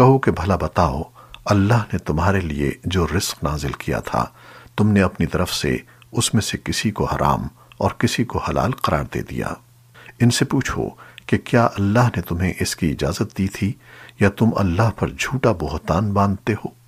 کہو کہ بھلا بتاؤ، اللہ نے تمہارے لیے جو رزق نازل کیا تھا، تم نے اپنی طرف سے اس میں سے کسی کو حرام اور کسی کو حلال قرار دے دیا۔ ان سے پوچھو کہ کیا اللہ نے تمہیں اس کی اجازت دی تھی یا تم اللہ پر جھوٹا بہتان باندھتے ہو؟